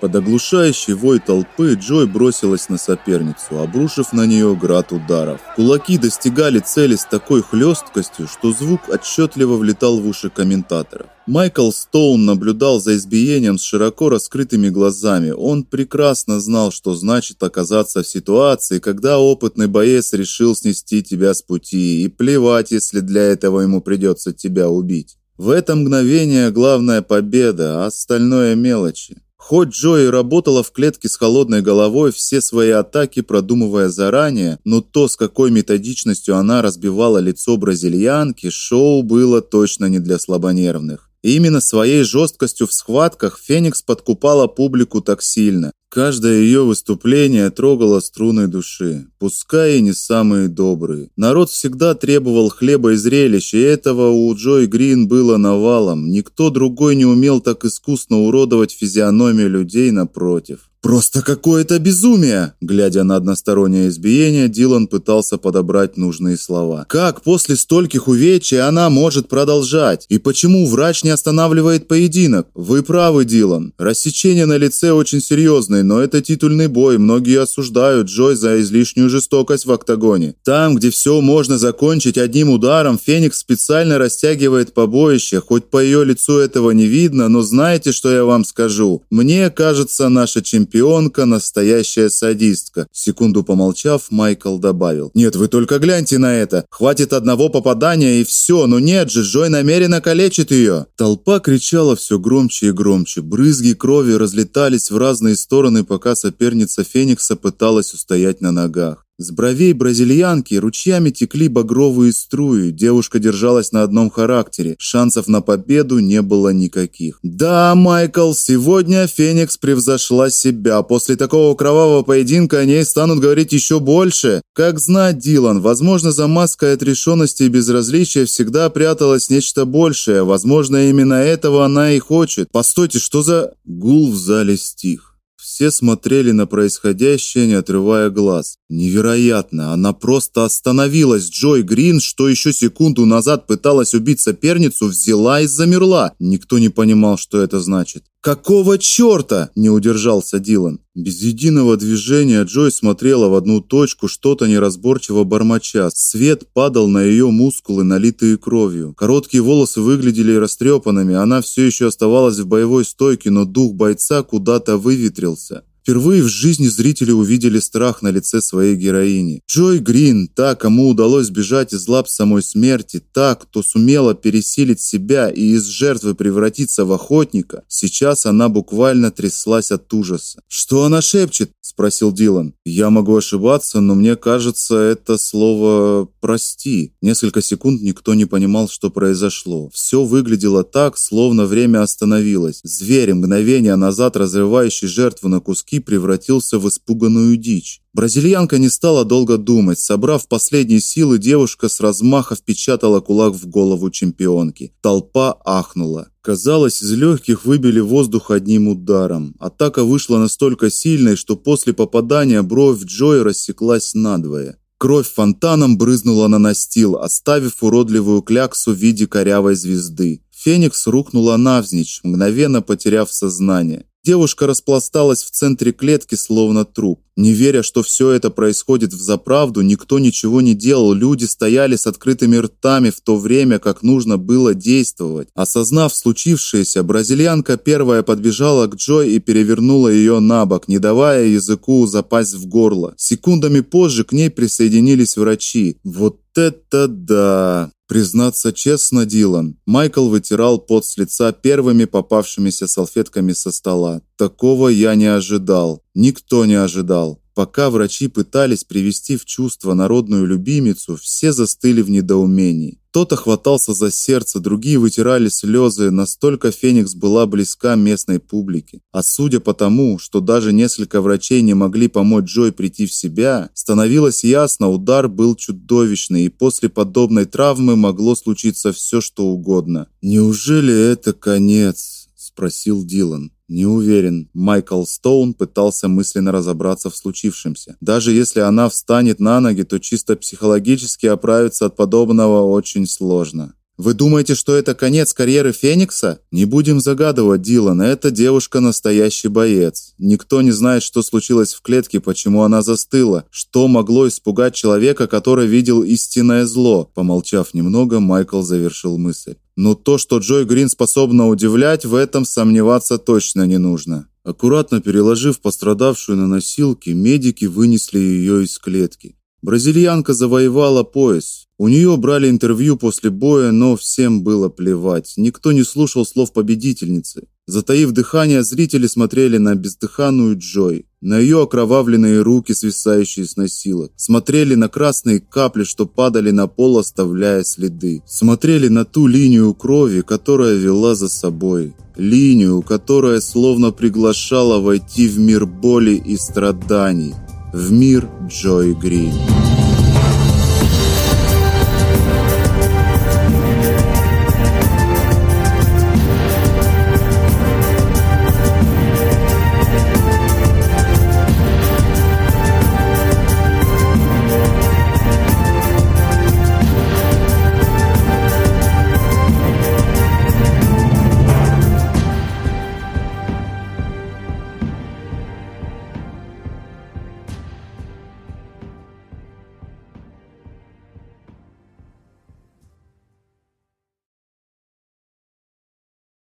Под оглушающий вой толпы Джой бросилась на соперницу, обрушив на нее град ударов. Кулаки достигали цели с такой хлесткостью, что звук отчетливо влетал в уши комментаторов. Майкл Стоун наблюдал за избиением с широко раскрытыми глазами. Он прекрасно знал, что значит оказаться в ситуации, когда опытный боец решил снести тебя с пути, и плевать, если для этого ему придется тебя убить. В это мгновение главная победа, а остальное мелочи. Хоть Джои работала в клетке с холодной головой, все свои атаки продумывая заранее, но то, с какой методичностью она разбивала лицо бразильянки, шоу было точно не для слабонервных. Именно своей жесткостью в схватках Феникс подкупала публику так сильно. Каждое ее выступление трогало струны души, пускай и не самые добрые. Народ всегда требовал хлеба и зрелищ, и этого у Джой Грин было навалом. Никто другой не умел так искусно уродовать физиономии людей напротив. Просто какое-то безумие. Глядя на одностороннее избиение, Дилан пытался подобрать нужные слова. Как после стольких увечий она может продолжать? И почему врач не останавливает поединок? Вы правы, Дилан. Рассечение на лице очень серьезное, но это титульный бой. Многие осуждают Джой за излишнюю жестокость в октагоне. Там, где все можно закончить одним ударом, Феникс специально растягивает побоище. Хоть по ее лицу этого не видно, но знаете, что я вам скажу? Мне кажется, наша чемпионка чемпионка, настоящая садистка. Секунду помолчав, Майкл добавил: "Нет, вы только гляньте на это. Хватит одного попадания и все. Но нет же, Джой намеренно калечит ее!» Толпа кричала все громче и громче. Брызги крови разлетались в разные стороны, пока соперница Феникса пыталась устоять на ногах. С бровей бразильянки ручьями текли багровые струи. Девушка держалась на одном характере. Шансов на победу не было никаких. Да, Майкл, сегодня Феникс превзошла себя. После такого кровавого поединка о ней станут говорить еще больше. Как знать, Дилан, возможно, за маской отрешенности и безразличия всегда пряталось нечто большее. Возможно, именно этого она и хочет. Постойте, что за гул в зале стих? Все смотрели на происходящее, не отрывая глаз. Невероятно, она просто остановилась. Джой Грин, что еще секунду назад пыталась убить соперницу, взяла и замерла. Никто не понимал, что это значит. Какого чёрта? не удержался Дилан. Без единого движения Джой смотрела в одну точку, что-то неразборчиво бормоча. Свет падал на ее мускулы, налитые кровью. Короткие волосы выглядели растрепанными, она все еще оставалась в боевой стойке, но дух бойца куда-то выветрился. Впервые в жизни зрители увидели страх на лице своей героини. Джой Грин, та, кому удалось сбежать из лап самой смерти, та, кто сумела пересилить себя и из жертвы превратиться в охотника, сейчас она буквально тряслась от ужаса. Что она шепчет? спросил Дилан. Я могу ошибаться, но мне кажется, это слово прости. Несколько секунд никто не понимал, что произошло. Все выглядело так, словно время остановилось. Зверь, мгновение назад разрывающий жертву на куски, превратился в испуганную дичь. Бразильянка не стала долго думать. Собрав последние силы, девушка с размаха впечатала кулак в голову чемпионки. Толпа ахнула. Казалось, из легких выбили воздух одним ударом. Атака вышла настолько сильной, что после попадания бровь Джой рассеклась надвое. Кровь фонтаном брызнула на настил, оставив уродливую кляксу в виде корявой звезды. Феникс рухнула навзничь, мгновенно потеряв сознание. Девушка распласталась в центре клетки, словно труп. Не веря, что все это происходит в заправду, никто ничего не делал. Люди стояли с открытыми ртами в то время, как нужно было действовать. Осознав случившееся, бразильянка первая подбежала к Джой и перевернула ее на бок, не давая языку запасть в горло. Секундами позже к ней присоединились врачи. Вот это да! Признаться честно, Дилан, Майкл вытирал пот с лица первыми попавшимися салфетками со стола. Такого я не ожидал. Никто не ожидал. Пока врачи пытались привести в чувство народную любимицу, все застыли в недоумении. Кто-то хватался за сердце, другие вытирали слезы, настолько Феникс была близка местной публике. А судя по тому, что даже несколько врачей не могли помочь Джой прийти в себя, становилось ясно, удар был чудовищный, и после подобной травмы могло случиться все, что угодно. Неужели это конец? спросил Дилан. Не уверен. Майкл Стоун пытался мысленно разобраться в случившемся. Даже если она встанет на ноги, то чисто психологически оправиться от подобного очень сложно. Вы думаете, что это конец карьеры Феникса? Не будем загадывать, Дилан, эта девушка настоящий боец. Никто не знает, что случилось в клетке, почему она застыла, что могло испугать человека, который видел истинное зло. Помолчав немного, Майкл завершил мысль. Но то, что Джой Грин способна удивлять, в этом сомневаться точно не нужно. Аккуратно переложив пострадавшую на носилки, медики вынесли ее из клетки. Бразильянка завоевала пояс. У нее брали интервью после боя, но всем было плевать. Никто не слушал слов победительницы. Затаив дыхание, зрители смотрели на бездыханную Джой, на ее окровавленные руки, свисающие с носилок, смотрели на красные капли, что падали на пол, оставляя следы, смотрели на ту линию крови, которая вела за собой, линию, которая словно приглашала войти в мир боли и страданий, в мир Джой Грин.